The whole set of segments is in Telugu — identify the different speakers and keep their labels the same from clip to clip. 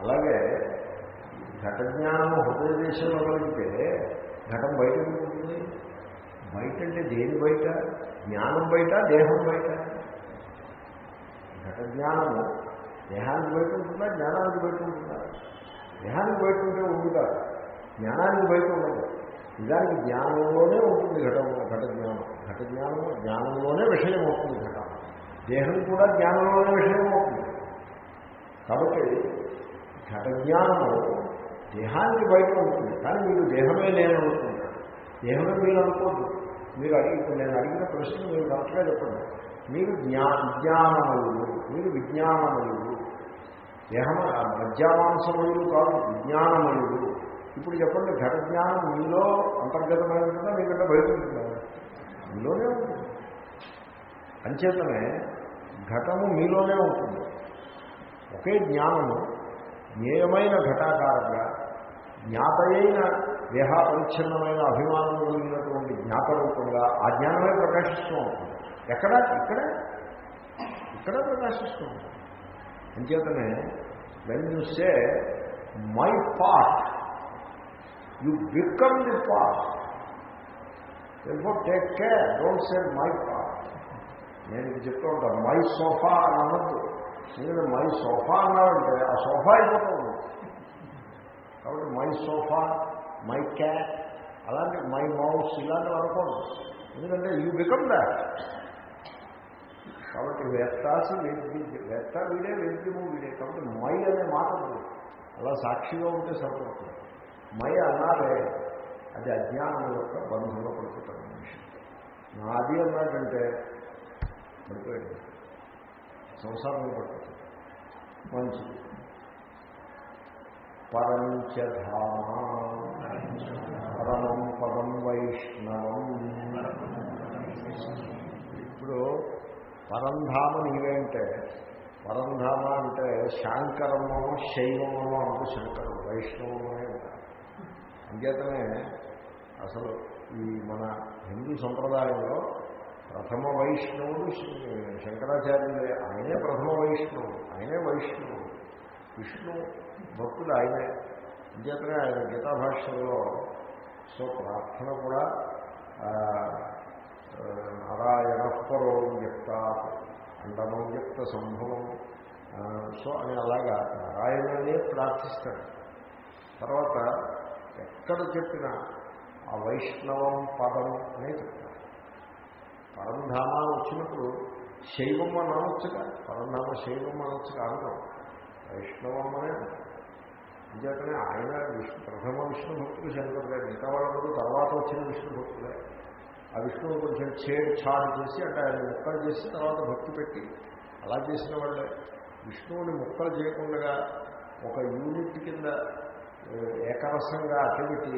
Speaker 1: అలాగే ఘట జ్ఞానం హృదయ దేశంలో కలిగితే ఘటం బయట ఉంటుంది బయట అంటే దేని బయట? జ్ఞానం బయట దేహం బయట. ఘట జ్ఞానము దేహానికి బయట ఉంటుందా? జ్ఞానానికి బయట ఉంటుందా? దేహానికి బయట ఉంటే ఉంది జ్ఞానానికి బయట ఉండదు. నిజానికి జ్ఞానంలోనే ఉంటుంది ఘటం ఘట జ్ఞానం ఘట జ్ఞానము జ్ఞానంలోనే విషయం అవుతుంది ఘటం. దేహం కూడా జ్ఞానంలోనే విషయం అవుతుంది కాబట్టి ఘట జ్ఞానము దేహానికి బయట ఉంటుంది కానీ మీరు దేహమే నేను అనుకుంటారు దేహమే మీరు అనుకోద్దు. మీరు అడిగి ఇప్పుడు నేను అడిగిన ప్రశ్న మీరు కరెక్ట్గా చెప్పండి. మీరు జ్ఞా విజ్ఞానములు మీరు విజ్ఞానములు దేహం మధ్యామాంసములు కాదు విజ్ఞానములు ఇప్పుడు చెప్పండి ఘట జ్ఞానం మీలో అంతర్గతమైన ఉంటుందా మీకంటే బయట ఉంటుందా మీలోనే ఉంటుంది. అంచేతనే ఘటము మీలోనే ఉంటుంది. ఒకే జ్ఞానము జ్ఞేయమైన ఘటాకారంగా జ్ఞాతయైన దేహాపరిచ్ఛిన్నమైన అభిమానం కలిగినటువంటి జ్ఞాతరూపంగా ఆ జ్ఞానమే ప్రకాశిస్తూ ఉంటుంది. ఎక్కడ ఇక్కడ ఇక్కడ ప్రకాశిస్తూ ఉంటుంది. అంచేతనే when you say my part you become the part take care don't say my part నేను ఇది చెప్తూ ఉంటాను మై సోఫా అని అనద్దు ఎందుకంటే మై సోఫా అన్నారంటే ఆ సోఫా అయిపోతుంది కాబట్టి మై సోఫా మై క్యాట్ అలాంటి మై మౌస్ ఇలాంటివి అనుకోండి ఎందుకంటే యూ బికమ్ దాట్. కాబట్టి వేత్తాసి వేద్ది వేత్త వీడే వేద్యము వీడే. కాబట్టి మై అనే మాట అలా సాక్షిగా ఉంటే సరిపడుతుంది మై అన్నారే అది అజ్ఞానం యొక్క బంధంలో పడుతుంటారు మనిషి నాది అన్నాడంటే పడిపోయాడు సంసారంలో పడుతుంది మంచిది. పరంచధామ. పరమం పదం వైష్ణవం. ఇప్పుడు పరంధామ నీవేంటే పరంధామ అంటే శాంకరమో శైవము అంటూ శంకరం వైష్ణవమే అనే అంచేతనే అసలు ఈ మన హిందూ సంప్రదాయంలో ప్రథమ వైష్ణవుడు శంకరాచార్యులే. ఆయనే ప్రథమ వైష్ణవుడు ఆయనే వైష్ణవుడు. విష్ణు భక్తుడు ఆయనే. అంచేతనే ఆయన గీతా భాష్యంలో సో ప్రార్థన కూడా నారాయణ పరో వ్యక్త అండమం వ్యక్త సంభవం. సో అని అలాగా నారాయణనే ప్రార్థిస్తాడు. తర్వాత ఎక్కడ చెప్పినా ఆ వైష్ణవం పదం అనే పరంధామాలు వచ్చినప్పుడు శైవం అని అనొచ్చుగా పరంధామ శైవం అనొచ్చుగా అనడం వైష్ణవం అనే అంచేతనే ఆయన విష్ణు ప్రథమ విష్ణు భక్తులు శంకరుడే మిగతా వాళ్ళందరూ తర్వాత వచ్చిన విష్ణు భక్తులే. ఆ విష్ణువు కొంచెం చేడు చాడు చేసి అంటే ఆయన ముక్కలు చేసి తర్వాత భక్తి పెట్టి అలా చేసిన వాళ్ళే. విష్ణువుని ముక్కలు చేయకుండా ఒక యూనిట్ కింద ఏకరసంగా అట్టబెట్టి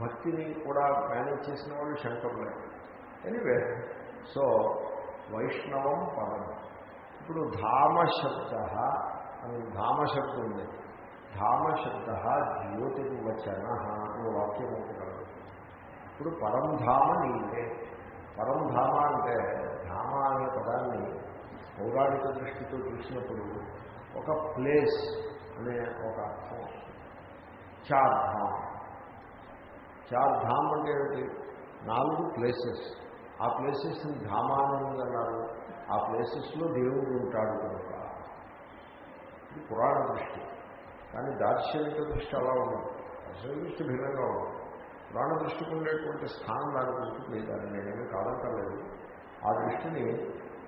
Speaker 1: భక్తిని కూడా మేనేజ్ చేసిన వాళ్ళు శంకరులే. ఎనివే సో వైష్ణవం పదం. ఇప్పుడు ధామ శబ్ద అని ధామ శబ్దం ఉంది ధామ శబ్ద జ్యోతిర్వచన అనే వాక్యం ఉంటుంది ఇప్పుడు పరంధామ నీవే పరంధామ అంటే ధామ అనే పదాన్ని పౌరాణిక దృష్టితో చూసినప్పుడు ఒక ప్లేస్ అనే ఒక అర్థం. చార్ధామ్. చార్ధామ్ అంటే ఏమిటి? నాలుగు ప్లేసెస్. ఆ ప్లేసెస్ని ధామానంద అన్నారు ఆ ప్లేసెస్లో దేవుడు ఉంటాడు కనుక ఇది పురాణ దృష్టి. కానీ దార్శనిక దృష్టి అలా ఉండదు. దార్శనిక దృష్టి భిన్నంగా ఉండదు. పురాణ దృష్టికి ఉండేటువంటి స్థానం దానికి ఉంటుంది దాన్ని నేనేమీ కాదంటలేదు ఆ దృష్టిని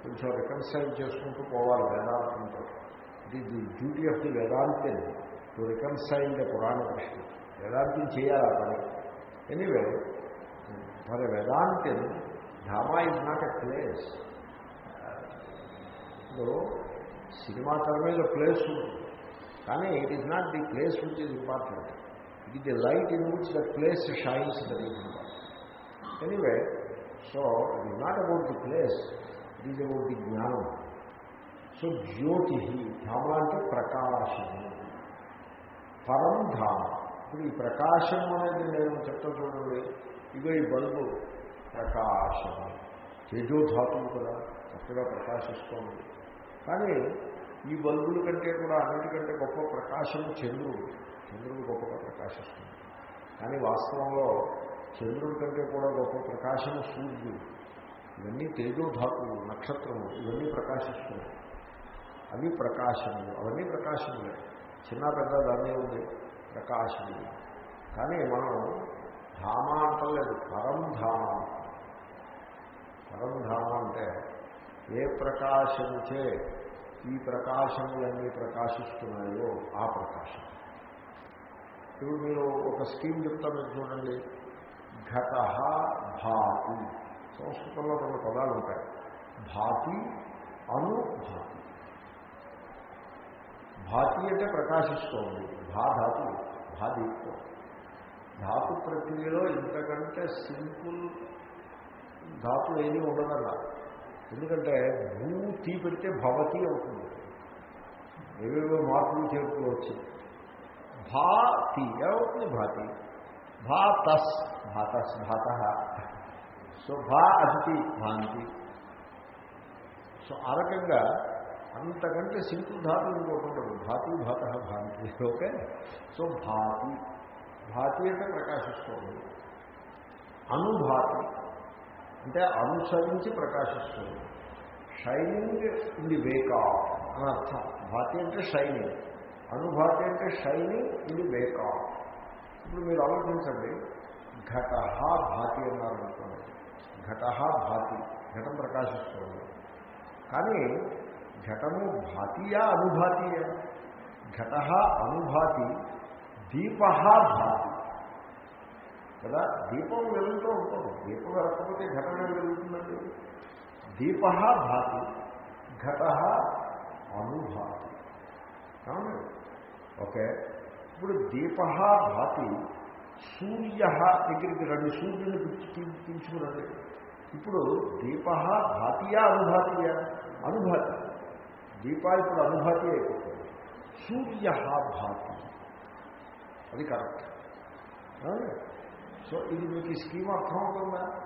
Speaker 1: కొంచెం రికన్సైల్ చేసుకుంటూ పోవాలి వేదాంతంతో. ఇది the duty of the Vedanta to reconcile the purana దృష్టి. వేదాంతం చేయాలి ఆ పని. ఎనీవే మరి వేదాంతిని ధామా ఇస్ నాట్ ఎ ప్లేస్ ఇప్పుడు సినిమా తెర మీద ప్లేస్ ఉంటుంది. కానీ it is not the place which is important it is the light in which the place shines that is important anyway so it is not about the place ఇట్ ఈజ్ అబౌట్ ది జ్ఞానం సో జ్యోతి ధామ అంటే ప్రకాశము పరం ధామ ఇప్పుడు ఈ ప్రకాశం అనేది నేను చెప్తా చూడండి. ఇగో ఈ బల్బు. ప్రకాశం. తేజోధాతువు కదా చక్కగా ప్రకాశిస్తోంది. కానీ ఈ బల్బుల కంటే కూడా అన్నిటికంటే గొప్ప ప్రకాశం చంద్రుడు. చంద్రుడు గొప్పగా ప్రకాశిస్తుంది. కానీ వాస్తవంలో చంద్రుడి కంటే కూడా గొప్ప ప్రకాశం సూర్యుడు. ఇవన్నీ తేజోధాతులు నక్షత్రములు. ఇవన్నీ ప్రకాశిస్తున్నాయి. అవి ప్రకాశములు. అవన్నీ ప్రకాశములే. చిన్న పెద్ద దాన్నే ఉంది. ప్రకాశములు. కానీ మనం ధామ అంటలేదు. పరంధామ పరంధామ అంటే ఏ ప్రకాశముచే ఈ ప్రకాశములన్నీ ప్రకాశిస్తున్నాయో ఆ ప్రకాశం. ఇప్పుడు మీరు ఒక స్కీమ్ చెప్తా మీరు చూడండి. ఘట భాతి. సంస్కృతంలో కొన్ని పదాలు ఉంటాయి. భాతి అనుభాతి భాతి అంటే ప్రకాశిస్తోంది. భా ధాతు భా దీప్తం. ధాతు ప్రక్రియలో ఇంతకంటే సింపుల్ ధాతు ఏది ఉండదన్నా. ఎందుకంటే భూ తీ పెడితే భవతి అవుతుంది. ఏవేవో మార్పులు చేర్పులు వచ్చి భాతి ఏమవుతుంది భాతి? భాతస్ భాతస్ భాత. సో భా అతిథి భాంతి. సో ఆ రకంగా అంతకంటే సింపుల్ ధాతు ఇంకోటి ఉండదు. భాతి భాత భాంతి. ఓకే? సో భాతి. భాతి అంటే ప్రకాశిస్తుంది. అనుభాతి. అంటే అనుసరించి ప్రకాశిస్తుంది. Shining in the wake of అని అర్థం. భాతి అంటే షైనింగ్ అనుభాతి అంటే shining in the wake of ఇప్పుడు మీరు ఆలోచించండి. ఘట భాతి అన్నారు అనుకోండి. ఘట భాతి. ఘటం ప్రకాశిస్తుంది. కానీ ఘటము భాతీయా అనుభాతీయ? ఘట అనుభాతి దీప భాతి. కదా? దీపం వెలుగుతూ ఉంటుంది. దీపం వెళ్ళకపోతే ఘటన వెలుగుతుందండి? దీప భాతి ఘట అనుభాతి. కావండి ఓకే. ఇప్పుడు దీప భాతి సూర్య దగ్గరికి రండి. సూర్యుని పిలుచుకురండి. ఇప్పుడు దీప భాతియా అనుభాతియా? అనుభాతి. దీప ఇప్పుడు అనుభాతి అయిపోతుంది. సూర్య భాతి. అది కరెక్ట్. సో ఇది మీకు ఈ స్కీమ్ అర్థమవుతుందా?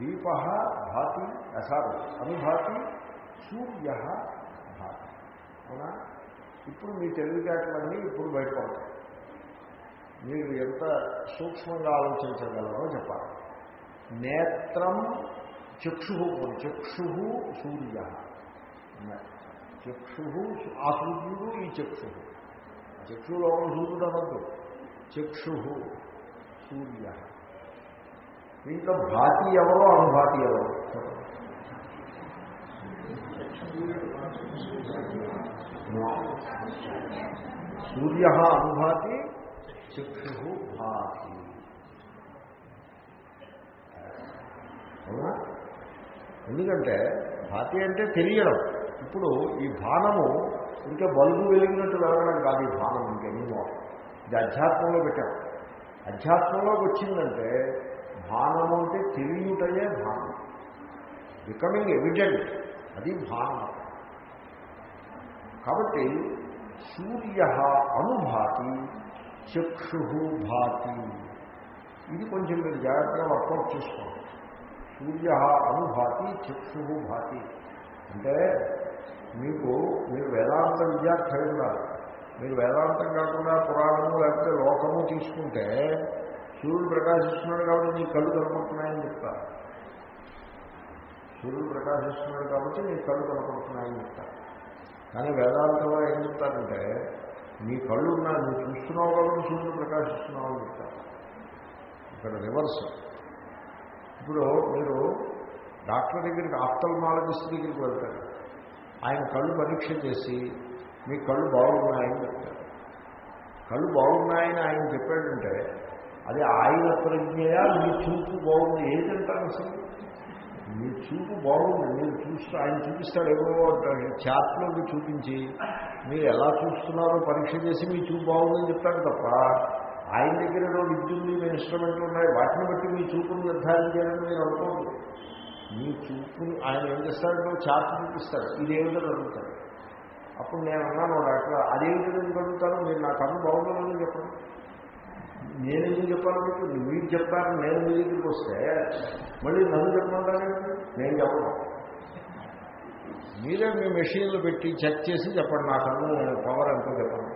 Speaker 1: దీప భాతి అసారు అనుభాతి సూర్య భాతి. అవునా? ఇప్పుడు మీ తెలివితేటలన్నీ ఇప్పుడు బయటపడతాయి. మీరు ఎంత సూక్ష్మంగా ఆలోచించగలరో చెప్పాలి. నేత్రం చక్షు చక్షు సూర్య. చక్షు ఆ సూర్యుడు ఈ చక్షు చక్షులో సూర్యుడు అనద్దు. చక్షు సూర్య. దీంట్లో భాతి ఎవరో అనుభాతి ఎవరు. సూర్య అనుభాతి చక్షు భాతి. అవునా? ఎందుకంటే భాతి అంటే తెలియడం. ఇప్పుడు ఈ భానము ఇంకా బల్బు వెలిగినట్టు వెలగడం కాదు ఈ భానం ఇంకెన్నో ఇది అధ్యాత్మంలో పెట్టాం. అధ్యాత్మంలోకి వచ్చిందంటే భానము అంటే తెలియటయే భానం. బికమింగ్ ఎవిడెంట్ అది భానం. కాబట్టి సూర్య అనుభాతి చక్షు భాతి. ఇది కొంచెం మీరు జాగ్రత్తగా వర్కౌట్ చేసుకోండి. సూర్య అనుభాతి చక్షు భాతి. అంటే మీకు మీరు వేదాంత విద్యార్థి ఉన్నారు. మీరు వేదాంతం కాకుండా పురాణము లేకపోతే లోకము తీసుకుంటే సూర్యుడు ప్రకాశిస్తున్నాడు కాబట్టి నీ కళ్ళు కనపడుతున్నాయని చెప్తారు. సూర్యుడు ప్రకాశిస్తున్నాడు కాబట్టి నీ కళ్ళు కనపడుతున్నాయని చెప్తారు. కానీ వేదాంతంలో ఏం చెప్తారంటే నీ కళ్ళు ఉన్నా నువ్వు చూస్తున్నావు కాబట్టి సూర్యుడు ప్రకాశిస్తున్నావు అని చెప్తారు. ఇక్కడ రివర్స్. ఇప్పుడు మీరు డాక్టర్ దగ్గరికి ఆప్తల్మాలజిస్ట్ దగ్గరికి వెళ్తారు. ఆయన కళ్ళు పరీక్ష చేసి మీ కళ్ళు బాగున్నాయని చెప్తారు. కళ్ళు బాగున్నాయని ఆయన చెప్పాడంటే అది ఆయన ప్రజ్ఞయా మీ చూపు బాగుంది. ఏదంటారు అసలు? మీ చూపు బాగుంది. మీరు చూస్తూ ఆయన చూపిస్తాడు ఎవరో చాట్లోకి చూపించి మీరు ఎలా చూస్తున్నారో పరీక్ష చేసి మీ చూపు బాగుందని చెప్తాడు తప్ప ఆయన దగ్గర ఏదో విద్యుత్ ఇన్స్ట్రుమెంట్లు ఉన్నాయి. వాటిని బట్టి మీ చూపును నిర్ధారించాలని మీరు అనుకోండి మీ చూపుని ఆయన ఏం చేస్తాడో చార్ట్ చూపిస్తాడు. ఇదేమిటో అడుగుతాడు. అప్పుడు నేను అన్నాను డాక్టర్ అదేమిటో అడుగుతాను మీరు నా కన్ను బాగుందని చెప్పండి. నేను ఎందుకు చెప్పాలి మీకు మీరు చెప్తారని నేను మీ దగ్గరికి వస్తే మళ్ళీ నన్ను చెప్పమంటాను నేను చెప్పను. మీరే మీ మెషిన్లు పెట్టి చెక్ చేసి చెప్పండి. నా కన్ను పవర్ ఎంతో చెప్పండి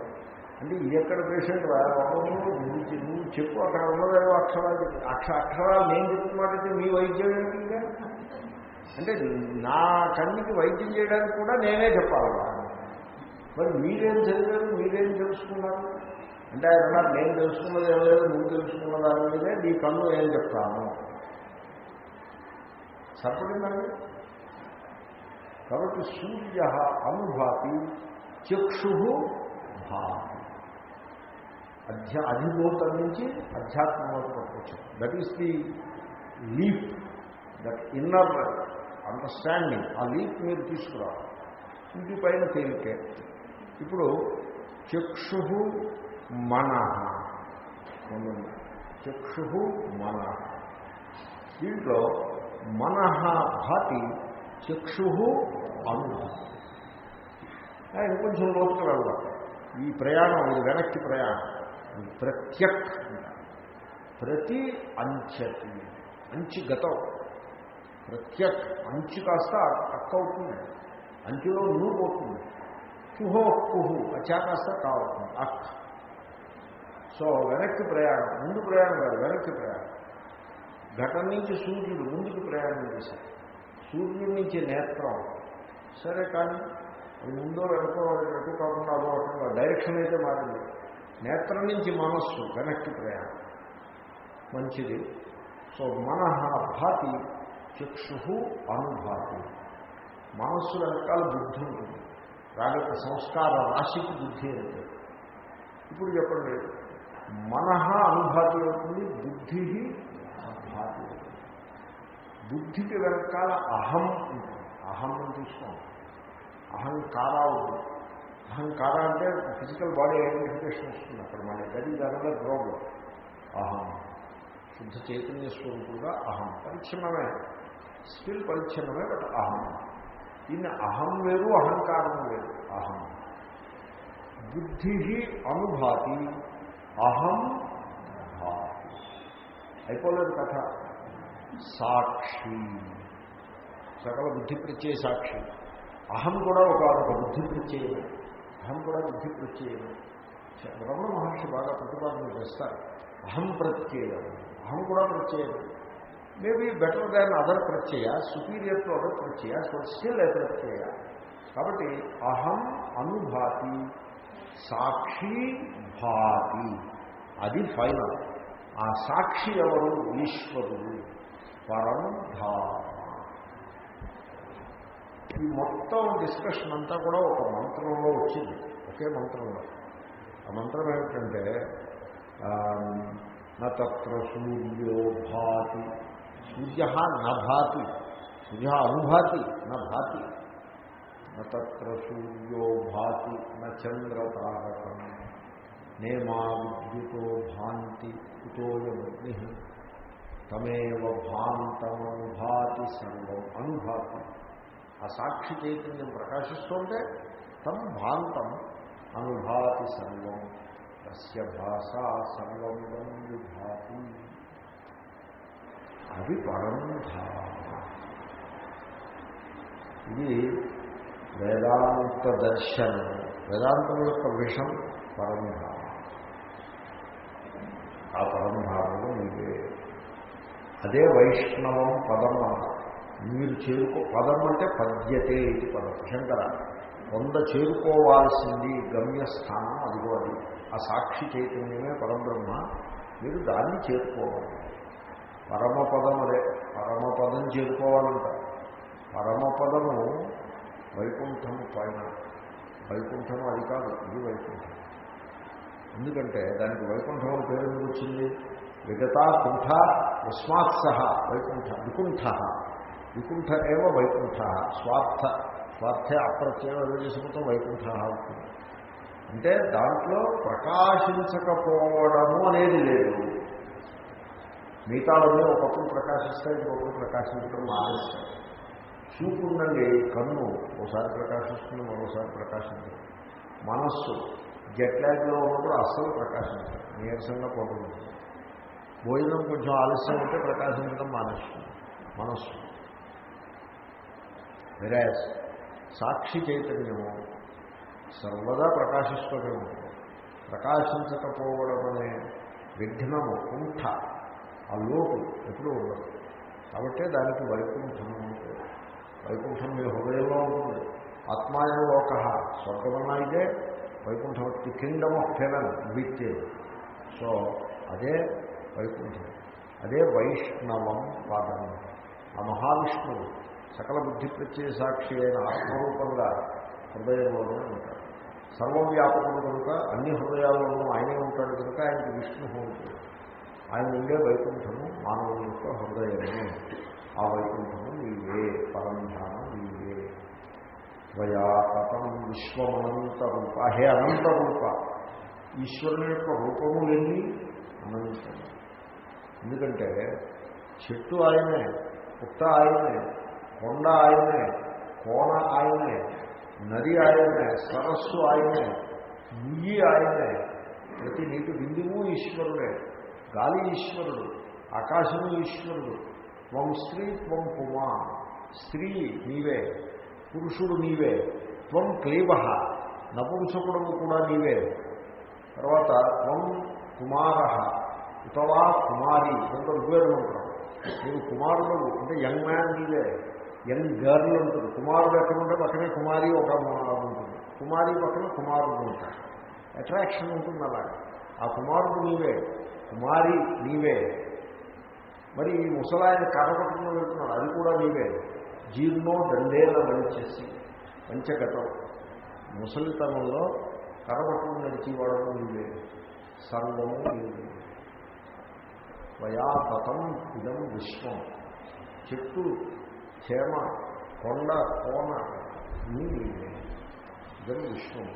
Speaker 1: అంటే ఇది ఎక్కడ పేషెంట్ నువ్వు నువ్వు చెప్పు అక్కడ ఉన్నదేవో అక్షరాలు అక్ష అక్షరాలు నేను చెప్తున్నమాట మీ వైద్యం ఏంటి అంటే నా కన్నుకి వైద్యం చేయడానికి కూడా నేనే చెప్పాలి. మరి మీరేం చదివారు? మీరేం తెలుసుకున్నారు? అంటే ఆయన అన్నారు నేను తెలుసుకున్నది ఏం లేదు నువ్వు తెలుసుకున్న దాని మీదే నీ కన్ను ఏం చెప్తాను? సరిపడిందండి? కాబట్టి సూర్య అనుభాతి చక్షు భాతి. అధ్యా అధిభూతం నుంచి అధ్యాత్మంలోకి పట్టుకొచ్చాం that is the leap that inner understanding ఆ లీప్ మీరు తీసుకురావాలి. ఇంటి పైన తేలికే. ఇప్పుడు చక్షు మన చక్షు మన. దీంట్లో మన భాతి చక్షు అనుభూతి కొంచెం లోతుకు వెళ్దాం ఈ ప్రయాణం ఇది వెనక్కి ప్రయాణం. ప్రత్యక్. ప్రతి అంచతి. అంచి గతం. ప్రత్యక్. అంచు కాస్త అక్క అవుతుంది. అంచులో నువ్వు పోతుంది. కుహో కుహు. అచ్చా కాస్త కావుతుంది అక్. సో వెనక్కి ప్రయాణం ముందు ప్రయాణం కాదు వెనక్కి ప్రయాణం. ఘటన నుంచి సూర్యుడు ముందుకు ప్రయాణం చేశాడు. సూర్యుడి నుంచి నేత్రం. సరే కానీ అది ముందో వెనకో ఎటు కాకుండా అదో అక్కడ డైరెక్షన్ అయితే మారింది. నేత్రం నుంచి మనస్సు వెనక్కి ప్రయాణం. మంచిది. సో మన భాతి చక్షు అనుభాతి. మనస్సు వెనకాల బుద్ధి ఉంటుంది. దానికి సంస్కార రాశికి బుద్ధి అంటే ఇప్పుడు చెప్పండి. మనహ అనుభాతి అవుతుంది బుద్ధి అనుభాతి అవుతుంది. బుద్ధికి వెనకాల అహం ఉంటుంది. అహం అని తీసుకోండి అహంకార ఉంటుంది అహంకార అంటే ఫిజికల్ బాడీ ఐడెంటిఫికేషన్ వస్తుంది అక్కడ. మన గది దానిలో ప్రాబ్లం అహం. శుద్ధ చైతన్య స్వరూపుడుగా అహం. పరిచ్ఛిన్నమే. స్టిల్ పరిచ్ఛిన్నమే బట్ అహం. దీన్ని అహం వేరు అహంకారం వేరు. అహం. బుద్ధి అనుభాతి. అహం అయిపోలేదు కథ. సాక్షి. సకల బుద్ధి ప్రత్యయ సాక్షి. అహం కూడా ఒక ఒక బుద్ధి ప్రత్యయమే. అహం కూడా బుద్ధి ప్రత్యయమే. రమణ మహర్షి బాగా ప్రతిపాదన చేస్తారు. అహం ప్రత్యయం. అహం కూడా ప్రత్యయం. మేబీ బెటర్ దాన్ అదర్ ప్రత్యయ సుపీరియర్ టు అదర్ ప్రత్యయ సో స్టిల్ ఏ ప్రత్యయ. కాబట్టి అహం అనుభాతి. సాక్షి భాతి. అది ఫైనల్. ఆ సాక్షి ఎవరు? ఈశ్వరుడు. పరం ధామ. ఈ మొత్తం డిస్కషన్ అంతా కూడా ఒక మంత్రంలో వచ్చింది. ఒకే మంత్రంలో. ఆ మంత్రం ఏమిటంటే నత్ర సూర్యో భాతి. సూర్య నభాతి సూర్య అనుభాతి నభాతి నత్ర సూర్యో భాతి నచంద్రతారకం నేమా విద్యుతో భాంతి కుతోయమగ్ని తమేవ భాంతమనుభాతి సర్వం అనుభాతి. ఆ సాక్షి చైతన్యం ప్రకాశిస్తుంటే తమ్ భాంతం అనుభాతి సర్వం. తస్య భాష సర్వం విభాతి. అది పరం భావ. ఇది వేదాంత దర్శనం వేదాంతం యొక్క విషం పరంధామ ఆ పరంధామంలో మీదే అదే వైష్ణవం పదం మీరు చేరుకో పదం అంటే పద్యతే ఇది పదం. శంకర వంద చేరుకోవాల్సింది గమ్యస్థానం అదిగో అది. ఆ సాక్షి చైతన్యమే పరబ్రహ్మ. మీరు దాన్ని చేరుకోవాలి. పరమపదం అదే. పరమపదం చేరుకోవాలంట. పరమపదము వైకుంఠం పైన. వైకుంఠం అది కాదు ఇది వైకుంఠం. ఎందుకంటే దానికి వైకుంఠం అని పేరు ఎందుకు వచ్చింది? విగతా కుంఠ యస్మాత్ సహ వైకుంఠ వికుంఠ. వికుంఠ ఏవ వైకుంఠ? స్వార్థ. స్వార్థ అప్రత్యయం ఏదో చేసుకుంటాం వైకుంఠ అవుతుంది. అంటే దాంట్లో ప్రకాశించకపోవడము అనేది లేదు. మిగతావన్నీ ఒకప్పుడు ప్రకాశిస్తాయి ఇంకొకప్పుడు ప్రకాశించడం మానేస్తాయి చూపు ఉండండి కన్ను ఒకసారి ప్రకాశిస్తుంది మరోసారి ప్రకాశించదు మనస్సు జట్లాగ్లో ఉన్నప్పుడు అస్సలు ప్రకాశించదు నీరసంగా పడుతుంది. భోజనం కొంచెం ఆలస్యం ఉంటే ప్రకాశించడం మానేస్తుంది మనస్సు. వెరాజ్ సాక్షి చైతన్యము సర్వదా ప్రకాశిస్తూనే ఉంటుంది. ప్రకాశించకపోవడం అనే విఘ్నము కుంఠ ఆ లోటు ఎప్పుడూ ఉండదు. కాబట్టే దానికి వైకుంఠము వైకుంఠం మీ హృదయంలో ఉంటుంది. ఆత్మాయం లోక. స్వర్గమన్నా ఇదే. Vaikuntham the kingdom of heaven with so అదే వైకుంఠం. అదే వైష్ణవం పాదం. ఆ మహావిష్ణువు సకల బుద్ధి ప్రత్యయ సాక్షి అయిన ఆత్మరూపంగా హృదయంలోనే ఉంటాడు. సర్వవ్యాపకుడు కనుక అన్ని హృదయాల్లోనూ ఆయనే ఉంటాడు కనుక ఆయనకి విష్ణు ఉంటుంది. ఆయన ఉండే వైకుంఠము మానవుని యొక్క హృదయమే. ఆ వైకుంఠము నీవే పరంధానం నీవే. త్వయాపతం విశ్వమనంత రూప హే అనంత రూప ఈశ్వరుని యొక్క రూపములెన్ని అనంతం ఎందుకంటే చెట్టు ఆయనే పుట్ట ఆయనే కొండ ఆయనే కోన ఆయనే నది ఆయనే సరస్సు ఆయనే నుయ్యి ఆయనే. ప్రతి నీటి బిందువు ఈశ్వరుడే. గాలి ఈశ్వరుడు ఆకాశము ఈశ్వరుడు. త్వం స్త్రీ త్వం పుమా. స్త్రీ నీవే పురుషుడు నీవే త్వం క్లీబ నపుంసకుడు కూడా నీవే. తర్వాత త్వం కుమార. ఉతవా కుమారి కొంత ఋగ్వేదం అంటారు నీవు కుమారుడు అంటే యంగ్ మ్యాన్ నీవే. యంగ్ గర్ల్ ఉంటుంది కుమారుడు ఎక్కడ ఉంటే పక్కనే కుమారి ఒక ఉంటుంది. కుమారి పక్కన కుమారుడు ఉంటాడు. అట్రాక్షన్ ఉంటుంది అలాగే. ఆ కుమారుడు నీవే కుమారి నీవే. మరి ఈ ముసలాయన కర్రపట్టుకుని వెళ్తున్నాడు. అది కూడా నీవే. జీర్ణో దండేల మలిచేసి పంచగతం. ముసలితనంలో కర్రపట్టుకుని నడిచేవాడము నీవే. సర్వము నీవే. వయాపతం ఇదం విశ్వం. చెట్టు క్షేమ కొండ కోన నీ నీవే. ఇదం విశ్వం.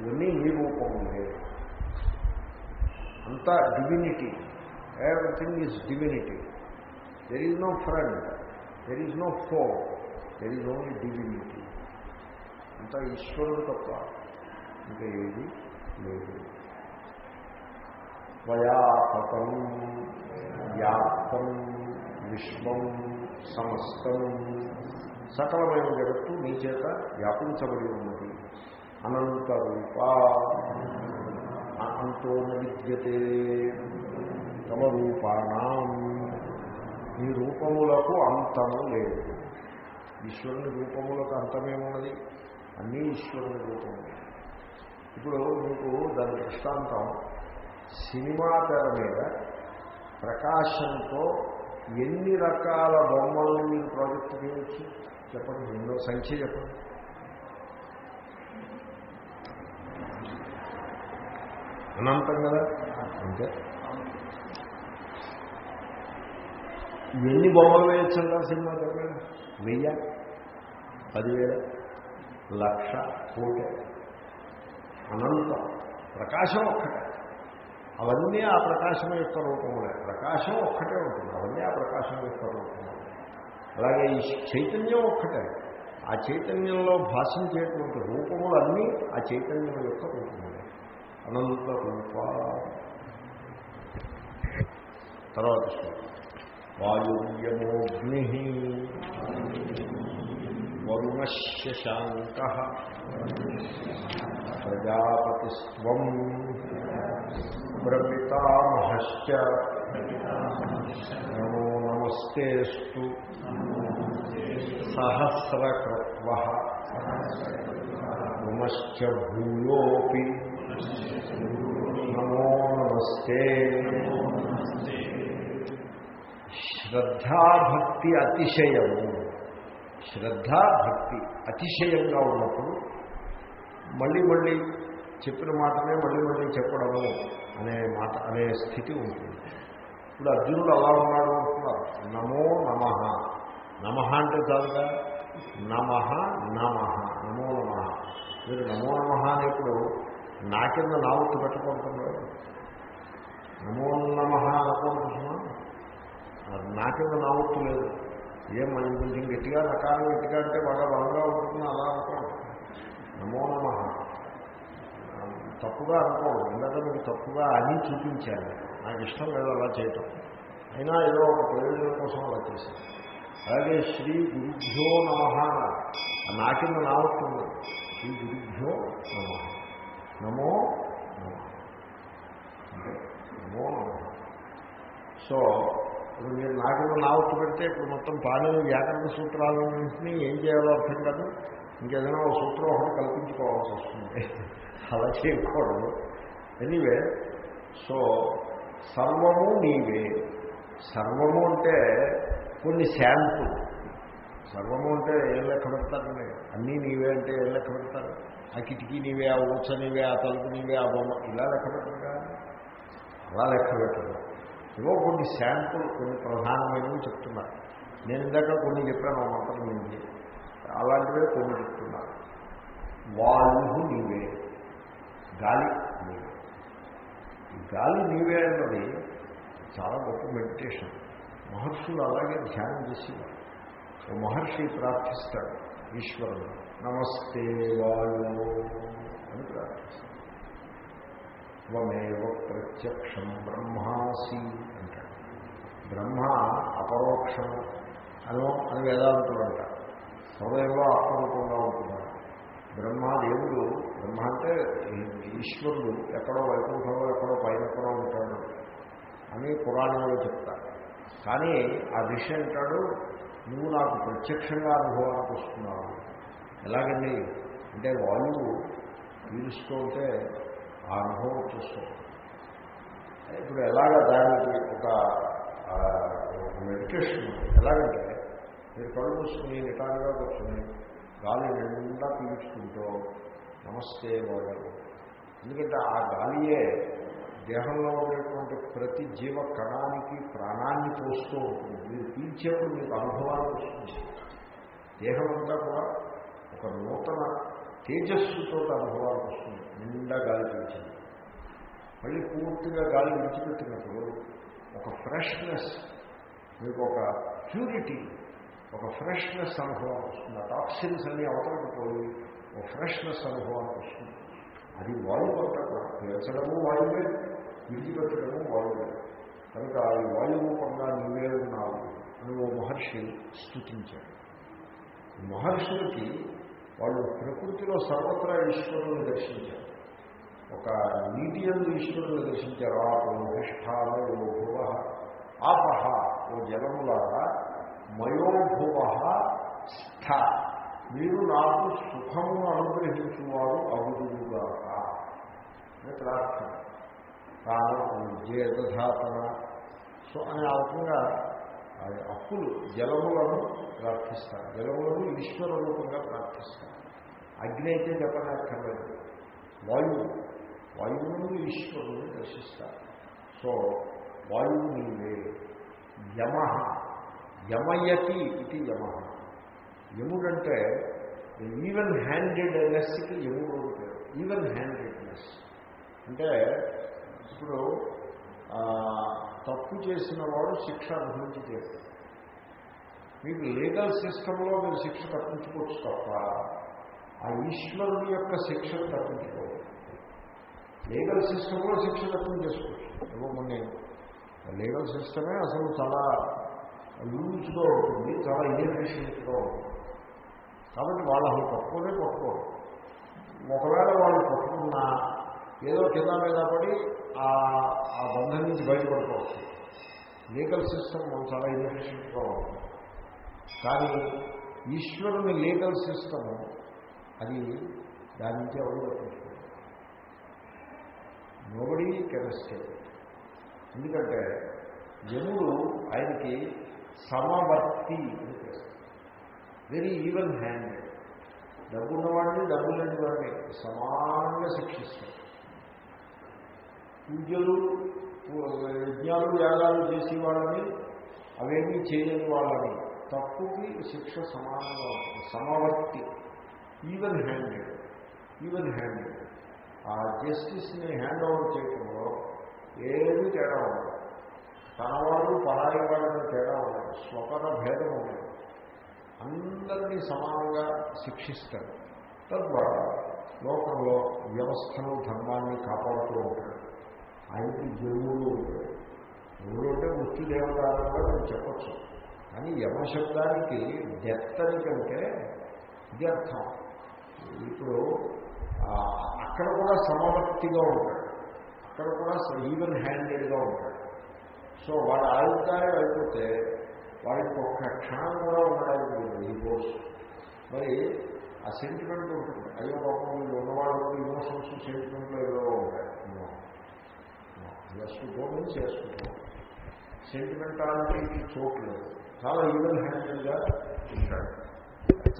Speaker 1: ఇవన్నీ నీ రూపములే. అంతా divinity everything is divinity there is no friend there is no foe there is only divinity అంతా ఈశ్వరుడు తప్ప ఇంకా ఏది లేదు. వయాపతం వ్యాప్తం విశ్వం సమస్తం సకలమైన జగత్తు నీ చేత వ్యాపించబడి ఉన్నది. అనంత రూప అంతో విద్యతే తమ రూపాణం. ఈ రూపములకు అంతము లేదు. ఈశ్వరుని రూపములకు అంతమేమున్నది? అన్నీ ఈశ్వరుని రూపములు. ఇప్పుడు మీకు దాని దృష్టాంతం సినిమా తెర మీద ప్రకాశంతో ఎన్ని రకాల బొమ్మలను మీరు ప్రాజెక్ట్ చేయొచ్చు చెప్పండి ఎన్నో సంఖ్య చెప్పండి. అనంతం కదా? అంతే. ఎన్ని బొమ్మలు వేయొచ్చండి సినిమా చెప్పండి వెయ్య? పదివేల? లక్ష? కోటి అనంతం? ప్రకాశం ఒక్కటే. అవన్నీ ఆ ప్రకాశం యొక్క రూపములే. ప్రకాశం ఒక్కటే ఉంటుంది. అవన్నీ ఆ ప్రకాశం యొక్క రూపములే. అలాగే ఈ చైతన్యం ఒక్కటే. ఆ చైతన్యంలో భాషించేటువంటి రూపములన్నీ ఆ చైతన్యం యొక్క రూపములే. అనంత రూప. తర్వాత శ్లోకం వాయువ్యమోగ్ని వరుణశాంక ప్రజాపతిస్వం ప్రపితామహశ్చ నమో నమస్తేస్తు సహస్రకృత్వ పునశ్చ భూయోపి నమో నమస్తే శ్రద్ధాభక్తి అతిశయము శ్రద్ధాభక్తి అతిశయంగా ఉన్నప్పుడు మళ్ళీ మళ్ళీ చెప్పిన మాటనే మళ్ళీ మళ్ళీ చెప్పడము అనే మాట అనే స్థితి ఉంటుంది. ఇప్పుడు అర్జునుడు అలా ఉన్నాడు అంటున్నారు. నమో నమ. నమ అంటే చాలుగా నమ నమ. నమో నమ. మీరు నమో నమ అనేప్పుడు నా కింద నావత్తు పెట్టకూడదు నమో నమ అనకూడదు నా కింద లేదు. ఏం మనం కొంచెం గట్టిగా రకాలు గట్టిగా అంటే బాగా బలంగా ఉంటుంది అలా అనుకోండి నమో నమ. తప్పుగా అనుకోండి ఇందాక మీకు తప్పుగా అని చూపించాను. నాకు ఇష్టం లేదు అలా చేయటం. అయినా ఏదో ఒక ప్రయోజనం కోసం అలా చేశాను. అలాగే శ్రీ గురుభ్యో నమ ఆ నా కింద నా వస్తుంది గురుభ్యో నమ. నమో నమ. అంటే నమో నమో. సో ఇప్పుడు మీరు నా కింద నా ఒట్టు పెడితే ఇప్పుడు మొత్తం పాడని వ్యాకరణ సూత్రాలన్నింటినీ ఏం చేయాలో అర్థం కాదు. ఇంకేదైనా ఒక సూత్రం ఒకటి కల్పించుకోవాల్సి వస్తుంది. అలా చేయకూడదు. ఎనీవే సో సర్వము నీవే. సర్వము అంటే కొన్ని శాంపుల్. సర్వము అంటే ఏం లెక్క పెడతారండి అన్నీ నీవే అంటే ఏం లెక్క పెడతారు? ఆ కిటికీ నీవే ఆ ఊచ నీవే ఆ తలుపు నీవే ఆ బొమ్మ ఇలా లెక్క పెట్టరుగా అలా లెక్క పెట్టరు. ఏవో కొన్ని శాంపుల్ కొన్ని ప్రధానమైనవి చెప్తున్నారు. నేను ఇందాక కొన్ని చెప్పాను మంత్రం నుంచి అలాంటివే కొన్ని చెప్తున్నారు. వాయు నీవే గాలి నీవే. ఈ గాలి నీవే అన్నది చాలా గొప్ప మెడిటేషన్. మహర్షులు అలాగే ధ్యానం చేసేవారు. ఓ మహర్షి ప్రార్థిస్తాడు ఈశ్వరుడు నమస్తే వాయు అని ప్రార్థిస్తాడు. త్వమేవ ప్రత్యక్షం బ్రహ్మాసి అంటాడు బ్రహ్మ అపరోక్షం. అనో అని వేదాంతులు అంటారు హృదయంలో ఆత్మరూపంగా ఉంటున్నాడు బ్రహ్మ దేవుడు బ్రహ్మ అంటే ఈశ్వరుడు ఎక్కడో వైకుంఠంలో ఎక్కడో పైన ఎక్కడో ఉంటాడు. అని పురాణంలో చెప్తారు. కానీ ఆ ఋషి అంటాడు నువ్వు నాకు ప్రత్యక్షంగా అనుభవానికి వస్తున్నావు. ఎలాగండి? అంటే వాయువు పీలుస్తూ ఉంటే ఆ అనుభవం వచ్చేస్తుంది ఇప్పుడు ఎలాగ దానికి ఒక మెడిటేషన్ ఎలాగంటే మీరు కళ్ళు మూసుకుని నిటారుగా కూర్చొని గాలి నిండా పీల్చుకుంటూ నమస్తే వాడు. ఎందుకంటే ఆ గాలియే దేహంలో ఉండేటువంటి ప్రతి జీవ కణానికి ప్రాణాన్ని పోస్తూ ఉంటుంది. మీరు పీల్చేప్పుడు మీకు అనుభవానికి వస్తుంది. దేహం అంతా కూడా ఒక నూతన తేజస్సుతో అనుభవానికి వస్తుంది. నిండా గాలి పీల్చింది. మళ్ళీ పూర్తిగా గాలి విడిచిపెట్టినప్పుడు ఒక ఫ్రెష్నెస్ మీకు ఒక ప్యూరిటీ ఒక ఫ్రెష్నెస్ అనుభవం వస్తుంది. ఆ టాక్సిన్స్ అన్ని అవతలకు పోయి ఒక ఫ్రెష్నెస్ అనుభవానికి వస్తుంది. అది వాయువు అంతా కూడా పీల్చడము వాయువే విడిచిపెట్టడము వాయువే. కనుక ఈ వాయు రూపంగా నీవే ఉన్నావు అని ఓ మహర్షి స్థుతించాడు మహర్షులకి వాళ్ళు ప్రకృతిలో సర్వత్రా ఈశ్వరుని దర్శించారు. ఒక నీటి ఎందు ఈశ్వరుని దర్శించారు ఆపో నిష్ఠాలో భువ ఆపహ ఓ జలములారా మయోభువ స్థ. మీరు నాకు సుఖమును అనుగ్రహించువారు అవుదుగాక అని ప్రార్థన. తాను విజయధాతన సో అని ఆ రకంగా అప్పులు జలములను ప్రార్థిస్తారు. జలములను ఈశ్వర రూపంగా ప్రార్థిస్తారు. అగ్ని అయితే చెప్పనక్కర్లేదు. వాయువు. వాయువును ఈశ్వరుని దర్శిస్తారు. సో వాయువు నీవే యమ యమయతి ఇది యమ. యముడంటే ఈవెన్ హ్యాండెడ్నెస్కి యముడు పేరు. Even handedness. అంటే ఇప్పుడు తప్పు చేసిన వాడు శిక్ష అనుభవించి చేస్తారు మీకు లీగల్ సిస్టంలో మీరు శిక్ష తప్పించుకోవచ్చు తప్ప ఆ ఈశ్వరుని యొక్క శిక్షను తప్పించుకోవచ్చు లీగల్ సిస్టంలో శిక్ష తప్పించేసుకోవచ్చు ఏమో కొన్ని లీగల్ సిస్టమే అసలు చాలా లూజ్గా ఉంటుంది చాలా ఇన్ఎఫిషియెంట్గా ఉంటుంది. కాబట్టి వాళ్ళు అసలు పట్టుకోనే పట్టుకోరు. ఒకవేళ వాళ్ళు పట్టుకున్నా ఏదో కింద మీద పడి ఆ బంధం నుంచి బయటపడుకోవచ్చు. లీగల్ సిస్టమ్ చాలా ఇన్ఎఫిషియెంట్గా ఉంటుంది. కానీ ఈశ్వరుని లీగల్ సిస్టము అది దాని నుంచి ఎవరు నోబడీ నోబడి కెమిస్ట్రీ ఎందుకంటే జనుడు ఆయనకి సమవర్తి అని వెరీ ఈవెన్ హ్యాండ్ డబ్బు ఉన్నవాడిని డబ్బు లేని వాడిని సమానంగా శిక్షిస్తాడు. పూజలు యజ్ఞాలు యాగాలు చేసేవాళ్ళని అవేమీ చేయని వాళ్ళని తప్పుకి శిక్ష సమానంగా ఉంటుంది. సమవర్తి. ఈవెన్ హ్యాండెడ్ ఈవెన్ హ్యాండెడ్ ఆ జస్టిస్ని హ్యాండ్ ఓవర్ చేయడంలో ఏమీ తేడా ఉండదు. తనవాడు పరాయి వాళ్ళని తేడా ఉండదు. స్వపర భేదం ఉండదు. అందరినీ సమానంగా శిక్షిస్తాడు తద్వారా లోకంలో వ్యవస్థను ధర్మాన్ని కాపాడుతూ ఉంటాడు. ఆయనకి జరువులు ఉంటాడు. జరువులు అంటే మృత్యు దేవతాలుగా నేను చెప్పచ్చు. కానీ యమశబ్దానికి డెత్ అని కంటే ఇది అర్థం. ఇప్పుడు అక్కడ కూడా సమవర్తిగా ఉంటాడు. అక్కడ కూడా ఈవెన్ హ్యాండెడ్గా ఉంటాడు. సో వాడు ఆయుధాయం అయిపోతే వాడికి ఒక్క క్షణం కూడా ఉండడానికి లేదు మరి ఆ సెంటిమెంట్ ఉంటుంది. అయ్యో పాపం వీళ్ళు ఉన్నవాళ్ళు ఇమోషన్స్ సెంటిమెంట్లో ఏదో ఉంటాయి చేసుకుంటాం. చేసుకుంటాం సెంటిమెంటాలిటీకి చోట్లేదు చాలా ఈవెన్ హ్యాండెడ్గా ఉంటాడు.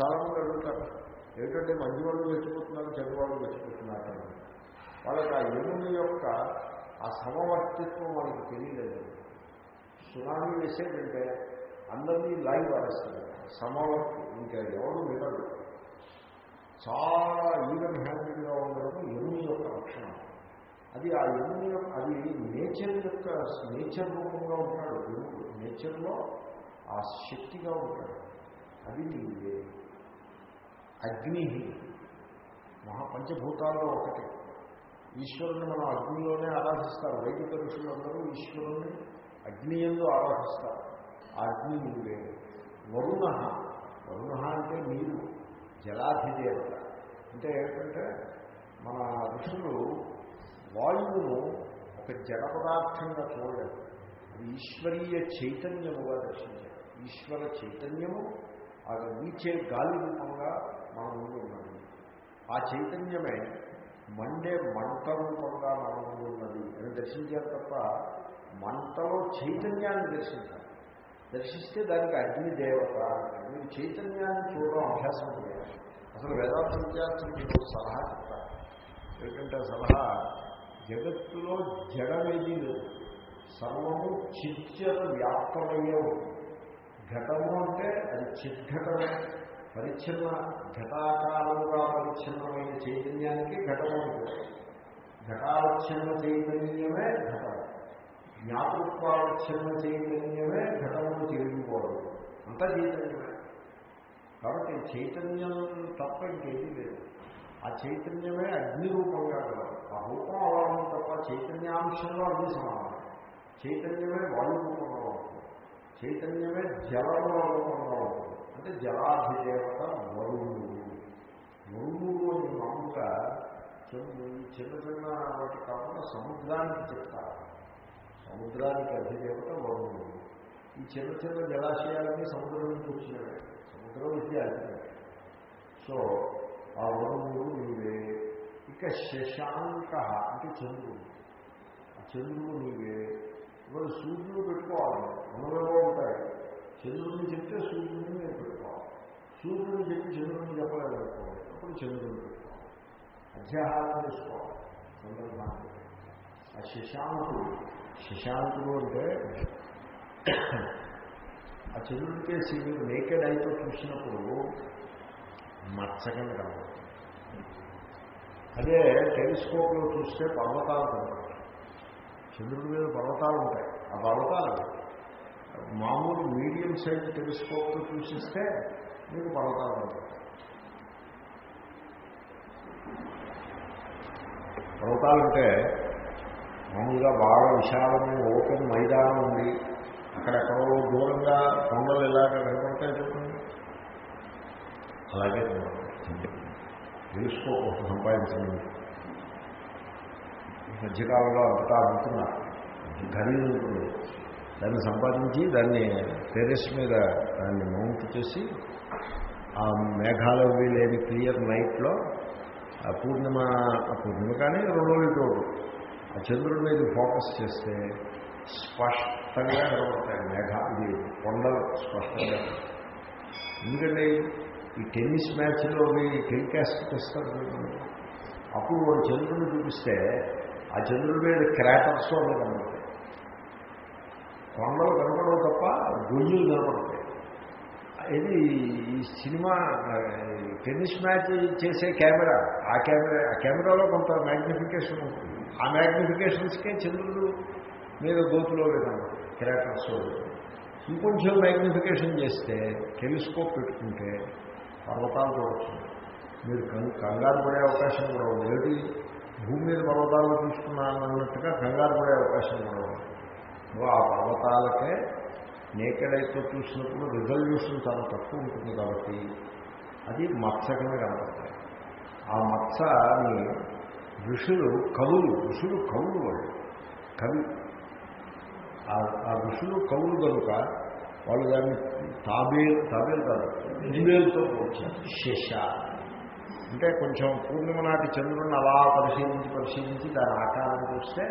Speaker 1: చాలామంది అడుగుతారు. ఏంటంటే మంచి వాళ్ళు వెచ్చిపోతున్నారు చెడు వాళ్ళు వెచ్చిపోతున్నారు వాళ్ళకి ఆ ఎముని యొక్క ఆ సమవర్తిత్వం వాళ్ళకి తెలియలేదు. సునామీ వేసేటంటే అందరినీ లైవ్ వారేస్తారు సమవర్తి ఇంకా ఎవరు వినరు. చాలా ఈవెన్ హ్యాండిల్గా ఉండడం ఎముని యొక్క లక్షణం. అది ఆ ఎముని యొక్క అది నేచర్ యొక్క నేచర్ రూపంగా ఉంటాడు. ఎముడు నేచర్లో ఆ శక్తిగా ఉంటాడు. అది నీవే. అగ్ని మహాపంచభూతాల్లో ఒకటి. ఈశ్వరుని మనం అగ్నిలోనే ఆరాధిస్తారు. వైదిక ఋషులందరూ ఈశ్వరుని అగ్ని ఎందు ఆరాధిస్తారు. ఆ అగ్ని నువ్వే వరుణ. వరుణ అంటే నీరు జలాధిదేవత. అంటే ఏంటంటే మన ఋషులు వాయువును ఒక జల పదార్థంగా చూడలేదు. అది ఈశ్వరీయ చైతన్యముగా దర్శించారు. ఈశ్వర చైతన్యము అది వీచే గాలి రూపంగా మన ముందు ఉన్నది ఆ చైతన్యమే మండే మంట రూపంగా మన ముందు ఉన్నది అని దర్శించారు తప్ప మంటలో చైతన్యాన్ని దర్శించాలి దర్శిస్తే దానికి అగ్ని దేవత మీరు చైతన్యాన్ని చూడడం అభ్యాసం చేయాలి. అసలు వేదాంత విద్యార్థులకి ఒక సలహా చెప్తారు. ఏంటంటే సలహా జగత్తులో జడమేది లేదు సర్వము చిత్యత వ్యాప్తమయ్యే ఘటము అంటే అది చిద్ఘటమే పరిచ్ఛిన్న ఘటాకాలంగా పరిచ్ఛిన్నమైన చైతన్యానికి ఘటం ఉంటుంది. ఘటావచ్ఛిన్న చైతన్యమే ఘటము జ్ఞాతృత్వావచ్ఛిన్న చైతన్యమే ఘటమును తిరిగిపోవడం అంతా చైతన్యమే. కాబట్టి చైతన్యం తప్ప ఇంకేది లేదు. ఆ చైతన్యమే అగ్ని రూపంగా కలదు. ఆ రూపం అవ్వడం తప్ప చైతన్యాంశంలో అగ్ని సమానం. చైతన్యమే వాయు రూపంలో ఉంటుంది. చైతన్యమే జలంలో రూపంలో ఉంటుంది. అంటే జలాధిదేవత వరుణుడు. వరుణుడు అని మామూలుగా చిన్న చిన్న చిన్న వాటి కాకుండా సముద్రానికి చెప్తారు. సముద్రానికి అధిదేవత వరుణుడు. ఈ చిన్న చిన్న జలాశయాలన్నీ సముద్రం నుంచి వచ్చినవే. సముద్రం విద్య అధిదేవత సో ఆ వరుణుడు నీవే. ఇక శశాంక అంటే చంద్రుడు. ఆ చంద్రుడు నీవే. ఇవాళ సూర్యుడు పెట్టుకోవాలి. మనలో ఉంటాయి. చంద్రుడిని చెప్తే సూర్యుడిని నేను పెట్టుకోవాలి సూర్యుడిని చెప్పి చంద్రుడిని చెప్పలేదు అనుకోవాలి అప్పుడు చంద్రుడిని పెట్టుకోవాలి అధ్యాహారం చేసుకోవాలి సందర్భాన్ని. ఆ శశాంతుడు శశాంతుడు అంటే ఆ చంద్రుడి కేసి మీరు నేకెడ్ అయితే చూసినప్పుడు మచ్చకంగా కనబడుతుంది. అదే టెలిస్కోప్లో చూస్తే పర్వతాలు కనబడతాయి. చంద్రుడి మీద పర్వతాలు ఉంటాయి. ఆ పర్వతాలు మామూలు మీడియం సైజ్ టెలిస్కోప్తో చూసిస్తే మీకు పర్వతాలు పర్వతాలంటే మామూలుగా బాగా విశాలమైన ఓపెన్ మైదానం ఉంది. అక్కడెక్కడో దూరంగా కొండలు ఇలాగ కనపడతాయి చెప్పండి అలాగే తెలుసుకో సంపాదించండి. మధ్యకాలంలో అంతటా అమ్ముతున్నారు. ఖరీదు ఉంటుంది. దాన్ని సంపాదించి దాన్ని టెరెస్ మీద దాన్ని మౌంట్ చేసి ఆ మేఘాలవి లేని క్లియర్ నైట్లో ఆ పూర్ణిమ పూర్ణిమ కానీ రెండు రోజులు తోడు ఆ చంద్రుడి మీద ఫోకస్ చేస్తే స్పష్టంగా కనబడతాయి మేఘ ఇది కొండలు స్పష్టంగా ఎందుకంటే ఈ టెన్నిస్ మ్యాచ్లో టెలికాస్ట్ చేస్తారు అప్పుడు వాడు చంద్రుడిని చూపిస్తే ఆ చంద్రుడి మీద క్రాకర్స్ అవి కొండలు కనపడవు తప్ప గొయ్యలు కనపడతాయి. ఇది ఈ సినిమా టెన్నిస్ మ్యాచ్ చేసే కెమెరా ఆ కెమెరా ఆ కెమెరాలో కొంత మ్యాగ్నిఫికేషన్ ఉంటుంది. ఆ మ్యాగ్నిఫికేషన్స్కే చంద్రుడు మీద గోతులో కనబడతాయి క్రాకర్స్ ఇంకొంచెం మ్యాగ్నిఫికేషన్ చేస్తే టెలిస్కోప్ పెట్టుకుంటే పర్వతాలు చూడవచ్చు మీరు కంగారు పడే అవకాశం కూడా ఉంది. ఏమిటి? భూమి మీద పర్వతాలు తీసుకున్నాను అన్నట్టుగా కంగారు పడే అవకాశం కూడా ఉంది. నువ్వు ఆ పర్వతాలకే నేకెడైతే చూసినప్పుడు రిజల్యూషన్ చాలా తక్కువ ఉంటుంది కాబట్టి అది మచ్చ కింద కనపడతాయి. ఆ మచ్చని ఋషులు కవులు ఋషులు కవులు వాళ్ళు కవి. ఆ- ఋషులు కవులు కనుక వాళ్ళు దాన్ని తాబేలు తాబేలు కాదు కుందేలుతో వచ్చారు శశ అంటే కొంచెం పూర్ణిమ నాటి చంద్రుడిని అలా పరిశీలించి పరిశీలించి దాని ఆకారం చూస్తే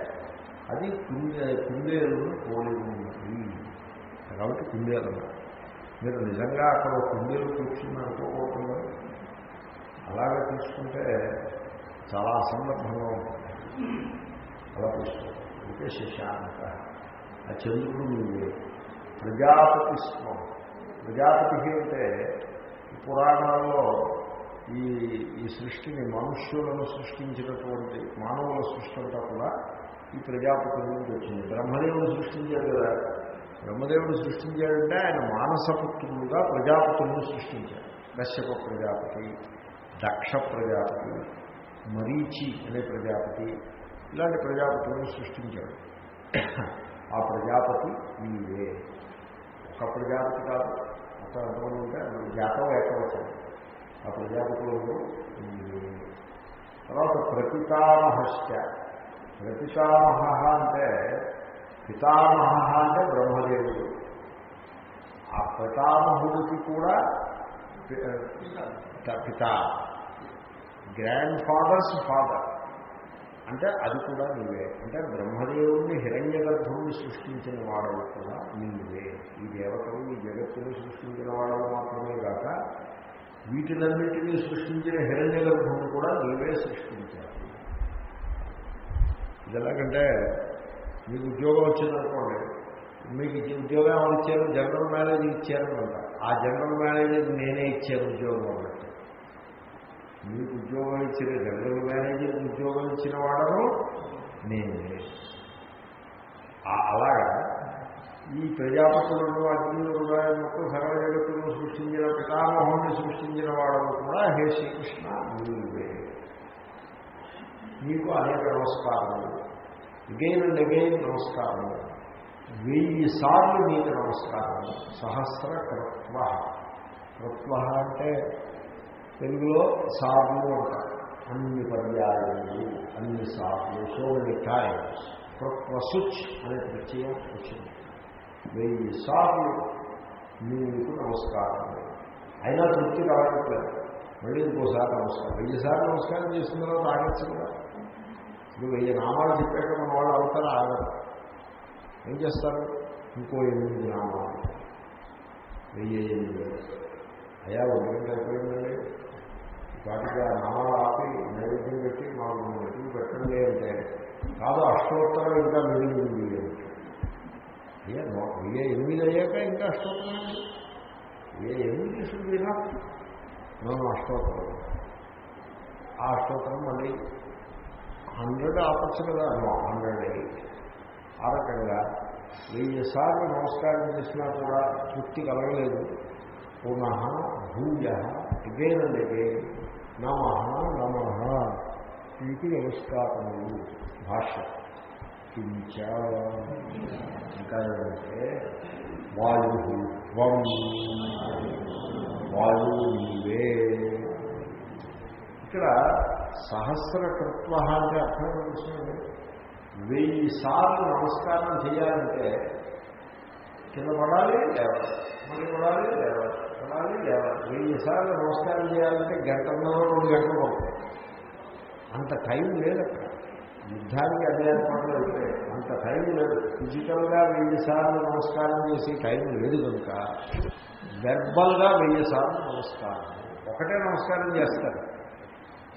Speaker 1: అది కుందే కుందేలును పోలి ఉంది కాబట్టి కుందేలు మీరు నిజంగా అక్కడ కుందేలు కూర్చుని అనుకోకుండా అలాగే తీసుకుంటే చాలా అసందర్భంగా ఉంటుంది. అలా తీసుకోండి అంటే శశాంత ఆ చంద్రుడు నువ్వే. ప్రజాపతి స్వం ప్రజాపతి అంటే పురాణాల్లో ఈ ఈ సృష్టిని మనుష్యులను సృష్టించినటువంటి మానవుల సృష్టి అంతా కూడా ఈ ప్రజాపతి నుంచి వచ్చింది బ్రహ్మదేవుడు సృష్టించాడు కదా. బ్రహ్మదేవుడు సృష్టించాడంటే ఆయన మానసపుత్రులుగా ప్రజాపతులను సృష్టించాడు కశ్యప ప్రజాపతి దక్ష ప్రజాపతి మరీచి అనే ప్రజాపతి ఇలాంటి ప్రజాపతులను సృష్టించాడు. ఆ ప్రజాపతి నీవే ఒక ప్రజాపతి కాదు మొత్తం ఎంతమంది ఉంటే అందులో జాతం ఏకవచనం. ఆ ప్రజాపతులు నీవే తర్వాత ప్రపితామహశ్చ ప్రతిశామహ అంటే పితామహ అంటే బ్రహ్మదేవుడు. ఆ పితామహుడికి కూడా పిత- గ్రాండ్ ఫాదర్స్ ఫాదర్. అంటే అది కూడా నీవే అంటే బ్రహ్మదేవుడిని హిరణ్య గర్భుణ్ణి సృష్టించిన వాడవు కూడా నీవే. ఈ దేవతలు ఈ జగత్తుని సృష్టించిన వాడవు మాత్రమే కాక వీటిలన్నింటినీ సృష్టించిన హిరణ్య గర్భుణ్ణి కూడా నీవే సృష్టించారు ఇది ఎలాగంటే మీకు ఉద్యోగం వచ్చిందనుకోండి మీకు ఉద్యోగం ఎవరు ఇచ్చారు? జనరల్ మేనేజర్ ఇచ్చారు ఆ జనరల్ మేనేజర్ నేనే ఇచ్చాను ఉద్యోగం కాబట్టి మీకు ఉద్యోగం ఇచ్చిన జనరల్ మేనేజర్ ఉద్యోగం ఇచ్చిన వాడను నేనే అలాగా ఈ ప్రజాపతులను అగ్నిలుగా మొత్తం జగత్తులను సృష్టించిన పితామహుని సృష్టించిన వాడను కూడా హే శ్రీకృష్ణ నీవే నీకు అనేక నమస్కారములు. అగైన్ అండ్ అగైన్ నమస్కారము వెయ్యి సార్లు నీకు నమస్కారము సహస్ర కృత్వ. కృత్వ అంటే తెలుగులో సార్లు అంటారు. అన్ని పర్యాయములు అన్ని సార్లు సో మెనీ టైమ్స్ కృత్వసుచ్ అనే ప్రత్యయం వచ్చింది. వెయ్యి సార్లు నీకు నమస్కారం అయినా తృప్తి కావట్లేదు మళ్ళీ ఇంకోసారి నమస్కారం. వెయ్యిసారి నమస్కారం చేసిన తర్వాత ఆగచ్చు కదా? ఇప్పుడు వెయ్యి నామాలు చెప్పాక మన వాళ్ళు అవుతారా? ఆగరు. ఏం చేస్తారు? ఇంకో ఎనిమిది నామాలు. వెయ్యి ఎనిమిది. అయ్యా ఒంటిగంట అయిపోయిందండి. వాటికి ఆ నామాలు ఆపి నైవేద్యం పెట్టి మాకు మెట్లు పెట్టండి అంటే కాదు అష్టోత్తరం ఇంకా మిగిలి ఉంది అయ్యా నో- వెయ్యి ఎనిమిది అయ్యాక ఇంకా అష్టోత్తరం ఏ వెయ్యి ఎనిమిది సుడినా మనం అష్టోత్తరం. ఆ అష్టోత్తరం మళ్ళీ హండ్రెడ్ ఆపచ్చు కదా హండ్రెడ్ ఎయిట్. ఆ రకంగా వెయ్యి సార్లు నమస్కారం చేసినా కూడా తృప్తి కలగలేదు. పునః భూయ అగైన్ అండ్ అగైన్ నమ నమ ఇది నమస్కారములు భాష కించ. ఇంకా ఏంటంటే వాయు వం వాయు నీవే. ఇక్కడ సహస్రకృత్వ అంటే అర్థం తెలుస్తుంది వెయ్యి సార్లు నమస్కారం చేయాలంటే కింద పడాలి లేవాలి. మళ్ళీ పడాలి లేవాలి. పడాలి లేవాలి. వెయ్యి సార్లు నమస్కారం చేయాలంటే గంటన్నర రెండు గంటలు పడుతుంది. అంత టైం లేదు అక్కడ. యుద్ధానికి అదే ఏర్పాట్లు అయితే అంత టైం లేదు. ఫిజికల్గా వెయ్యి సార్లు నమస్కారం చేసి టైం లేదు కనుక వెర్బల్గా వెయ్యిసార్లు నమస్కారం. ఒకటే నమస్కారం చేస్తాడు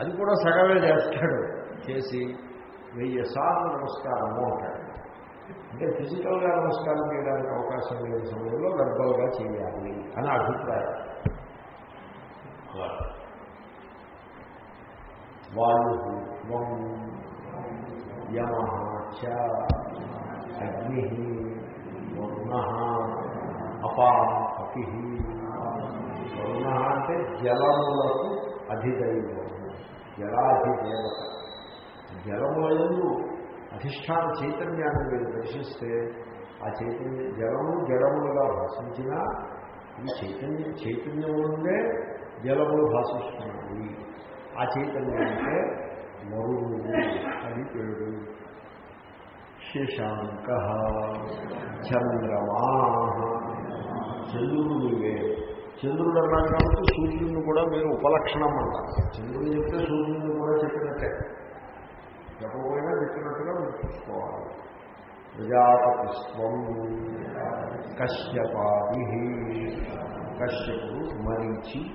Speaker 1: అది కూడా సగమే చేస్తాడు. చేసి వెయ్యిసార్లు నమస్కారము అంటాడు. అంటే ఫిజికల్గా నమస్కారం చేయడానికి అవకాశం లేని సమయంలో వెర్బల్గా చేయాలి అని అభిప్రాయం. వాయు యమ అగ్ని వరుణ అపాం కపి వరుణ అంటే జలములకు అధిదైవము జలాధిదేవత. జలములందు అధిష్టాన చైతన్యాన్ని మీరు దర్శిస్తే ఆ చైతన్య జలము జలములుగా భాషించినా ఈ చైతన్య చైతన్యం ఉండే జలములు భాషిస్తున్నాయి. ఆ చైతన్యం అంటే మరుగు అని పేరు. శశాంక చంద్రమా చంద్రుడు నీవే చంద్రుడు అన్నాడు కాబట్టి సూర్యుడిని కూడా మీరు ఉపలక్షణం అంటారు చంద్రుడు చెప్తే సూర్యుడిని కూడా చెప్పినట్టే. చెప్పకపోయినా చెప్పినట్టుగా మీరు చూసుకోవాలి. ప్రజాపతిస్వం కశ్యపాది కశ్యపుడు మరీచి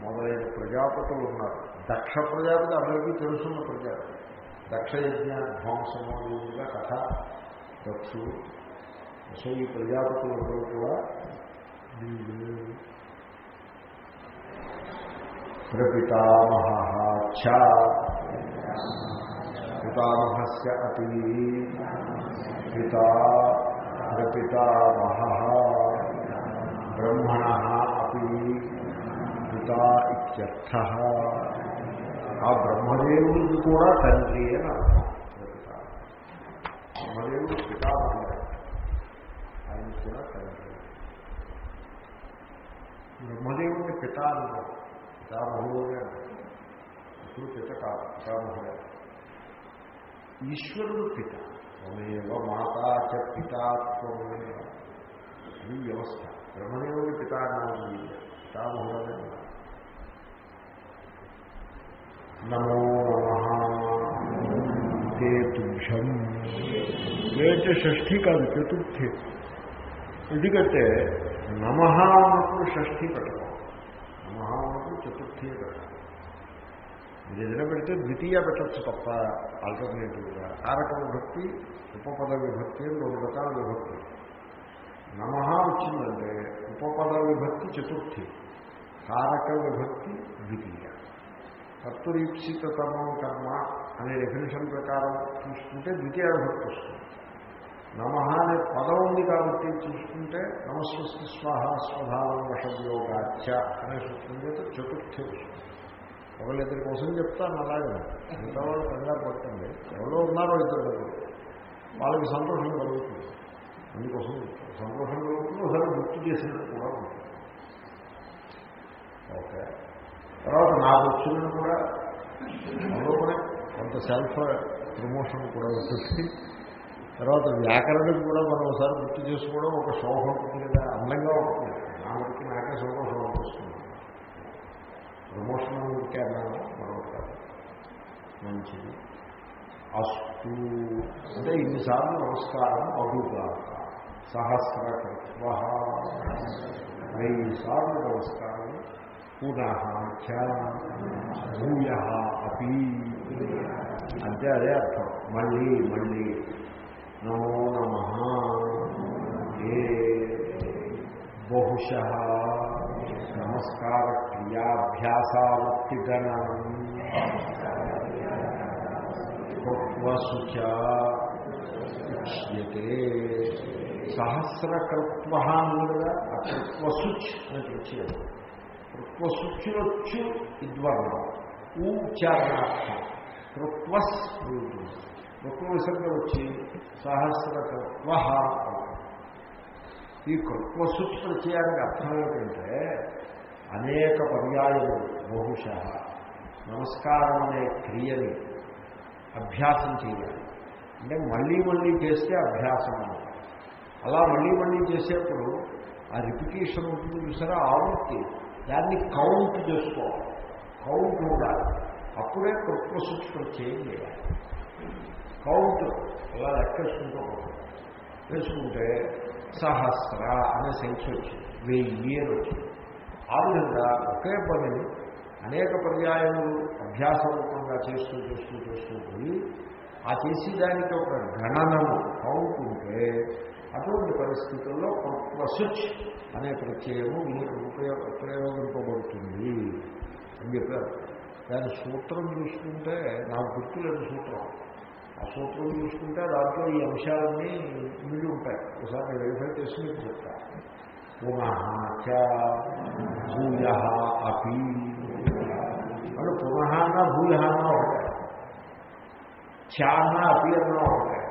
Speaker 1: మొదలైన ప్రజాపతులు ఉన్నారు. దక్ష ప్రజాపతి అందరికీ తెలుసున్న ప్రజాపతి. దక్ష యజ్ఞ ధ్వంసముగా కథ. దక్షుడు. సో ఈ ప్రజాపతులందరూ కూడా వీళ్ళు ప్రపితామహ చ పితామహస్య అపి పితా ప్రపితామహ బ్రహ్మణ అపి పితా ఇత్యర్థ ఆ బ్రహ్మదేవుడికి కూడా తండ్రి అని అర్థం బ్రహ్మదేవుడు పితామహుడు ఆయన కూడా తండ్రి బ్రహ్మదేవుడిని పిత అన్నారు పితామహుడే ఇప్పుడు పిత కాదు పితామహుడే ఈశ్వరుడు పిత త్వమేవ మాతా చ పితాత్వమే ఇది వ్యవస్థ బ్రహ్మదేవుడి పిత అన్నారు పితామహుడే నమో నమ తే తుభ్యం లేదంటే షష్ఠి కాదు చతుర్థి ఎందుకంటే నమ అన్నప్పుడు షష్ఠి పెట్టడం నమ అన్నప్పుడు చతుర్థి పెట్టడం మీరు ఏదైనా పెడితే ద్వితీయ పెట్టచ్చు తప్ప ఆల్టర్నేటివ్గా కారక విభక్తి ఉపపద విభక్తి అని రెండు రకాల విభక్తి నమ వచ్చిందంటే ఉపపద విభక్తి చతుర్థి కారక విభక్తి ద్వితీయ. తత్వరీప్సితమం కర్మ అనే డెఫినేషన్ ప్రకారం చూసుకుంటే ద్వితీయ విభక్తి వస్తుంది. నమ అనే పదం ఉంది కాబట్టి చూసుకుంటే నమస్వస్తి స్వాహ స్వభావం వషద్యోగాచ అనే సూత్రం చేత చతుర్థి వస్తుంది ఒకళ్ళిద్దరి కోసం చెప్తాను అలాగే మిగతా వాళ్ళు కంగారు పడుతుంది ఎవరో ఉన్నారో ఇద్దరు వాళ్ళకి సంతోషం కలుగుతుంది. అందుకోసం సంతోషం కలుగుతుంది ఒకసారి గుర్తు చేసినట్టు కూడా ఉంటుంది. ఓకే. తర్వాత నాకు వచ్చిన కూడా అందులోనే కొంత సెల్ఫ్ ప్రమోషన్ కూడా ఉంటుంది. తర్వాత వ్యాకరణం కూడా మనం ఒకసారి గుర్తు చేసుకోవడం ఒక శోభ ఉంటుంది కదా అందంగా ఉంటుంది. నా వరకు నాకే సంతోషం అనిపిస్తుంది. ప్రమోషన్ ఊరికే అన్నాను మంచిది. అస్తు. అంటే ఇన్నిసార్లు నమస్కారం అడుగా సహస్రకృత్వ వెయ్యి సార్లు నమస్కారం. పునః భూయ అపి. అంటే అదే అర్థం. మళ్ళీ మళ్ళీ. నమో నమ ఏ బహుశ నమస్కార క్రియాభ్యాసావృత్తిగణం కృత్వసుచ ఉచ్యతే సహస్రకృత్వ అన్నదిగా ఆ కృత్వసుచ్ అని పిలిచేది కృత్వసుచ్చులొచ్చు ఇద్వర్ణం ఊ ఉచ్చారణార్థం కృత్వస్ కృత్వ విసర్గ వచ్చి సహస్రకృత్వ ఈ కృత్వసుచ్ ప్రత్యయానికి అర్థం ఏంటంటే అనేక పర్యాయము బహుశ నమస్కారం అనే క్రియని అభ్యాసం చేయాలి. అంటే మళ్ళీ మళ్ళీ చేస్తే అభ్యాసం అలా మళ్ళీ మళ్ళీ చేసేప్పుడు ఆ రిపిటేషన్ ఉంటుంది చూసారా? ఆవృత్తి దాన్ని కౌంట్ చేసుకోవాలి. కౌంట్ ఉండాలి. అప్పుడే కృత్వసుచ్ ప్రత్యయం చేయాలి. కౌంట్ అలా లెక్కేసుకుంటూ పోతాం. వేసుకుంటే సహస్ర అనే సంఖ్య వచ్చింది. వెయ్యి అని వచ్చింది. ఆ విధంగా ఒకే పనిని అనేక పర్యాయములు అభ్యాస రూపంగా చేస్తూ చేస్తూ చేస్తూ పోయి ఆ చేసేదానికి ఒక గణనము అవుతుంటే అటువంటి పరిస్థితుల్లో స్విచ్ అనే ప్రత్యయము మీకు ఉపయోగ ప్రయోగింపబడుతుంది అని చెప్పారు. దాని సూత్రం చూసుకుంటే నాకు గుర్తులేదు సూత్రం. సూత్రం చూసుకుంటే దాంట్లో ఈ అంశాలన్నీ మిగిలి ఉంటాయి. ఒకసారి నేను వెరిఫై చేసి మీకు చెప్తా. పునః చ భూయ అపి. అంటే పునః అన్న భూయ అన్న ఒకటే. చ అన్న అపి అన్న ఒకటే.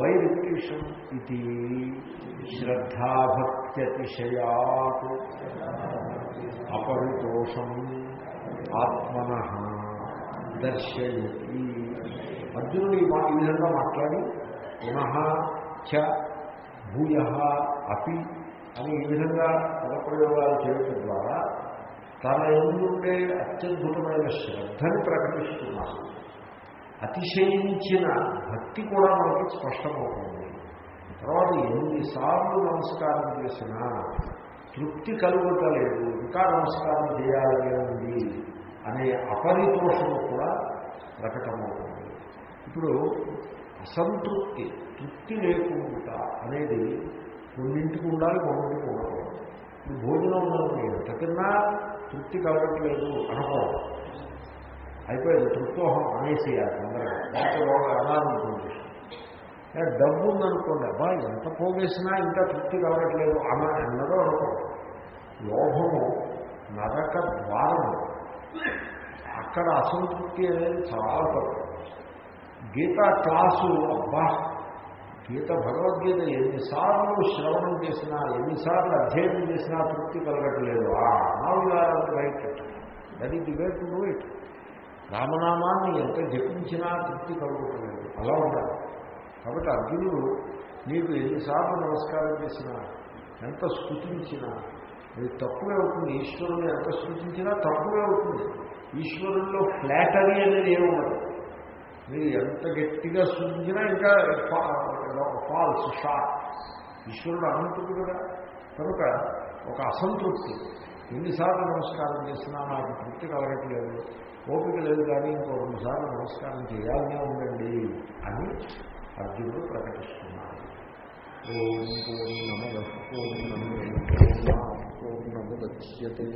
Speaker 1: వై రిపిటేషన్ ఇది శ్రద్ధాభక్త్యతిశయాత్ అపరితోషం ఆత్మన దర్శయతి. అర్జునుడు ఈ మా- ఈ విధంగా మాట్లాడి పునః చ భూయ అపి అని ఈ విధంగా పదప్రయోగాలు చేయటం ద్వారా తన ఎందుండే అత్యద్భుతమైన శ్రద్ధని ప్రకటిస్తున్నారు. అతిశయించిన భక్తి కూడా మనకి స్పష్టమవుతుంది. తర్వాత ఎన్నిసార్లు నమస్కారం చేసినా తృప్తి కలుగుతలేదు ఇంకా నమస్కారం చేయాలని ఉంది అనే అపరితోషము కూడా ప్రకటమవుతుంది. ఇప్పుడు అసంతృప్తి తృప్తి లేకుండా అనేది కొన్నింటికి ఉండాలి కొన్నింటికి ఉండకూడదు. ఈ భోజనం ఉందనుకో ఎంత తిన్నా తృప్తి కలగట్లేదు అనుకోవడం అయిపోయింది తృప్తోహం అనేసేయాలి అందరూ. లేకపోతే అనారోగ్యం ఏ, డబ్బు ఉందనుకోండి అబ్బా ఎంత పోగేసినా ఇంకా తృప్తి కావట్లేదు అన్న అన్నదో అనుకో. లోభము నరక ద్వారము. అక్కడ అసంతృప్తి అనేది చాలా తక్కువ. గీతా క్లాసు అబ్బా! గీత భగవద్గీత ఎన్నిసార్లు శ్రవణం చేసినా ఎన్నిసార్లు అధ్యయనం చేసినా తృప్తి కలగట్లేదు. ఆ నాలుగు right. That is way to do it రామనామాన్ని ఎంత జపించినా తృప్తి కలుగుతలేదు అలా ఉండాలి. కాబట్టి అర్జునుడు నీకు ఎన్నిసార్లు నమస్కారం చేసినా ఎంత స్థుతించినా అది తక్కువే అవుతుంది. ఈశ్వరుని ఎంత స్థుతించినా తక్కువే అవుతుంది. ఈశ్వరుల్లో ఫ్లాటరీ అనేది ఏమి ఉండదు మీరు ఎంత గట్టిగా స్థుతించినా ఇంకా ఫాల్స్ షార్ట్ ఈశ్వరుడు అనంతుడు కూడా. కనుక ఒక అసంతృప్తి. ఎన్నిసార్లు నమస్కారం చేసినా నాకు తృప్తి కలగట్లేదు. ఓపిక లేదు కానీ ఇంకో రెండుసార్లు నమస్కారం చేయాలనే ఉండండి అని అర్జునుడు ప్రకటిస్తున్నాడు. ఓం పూర్ణమద పూర్ణమే పూర్ణముద్యతే.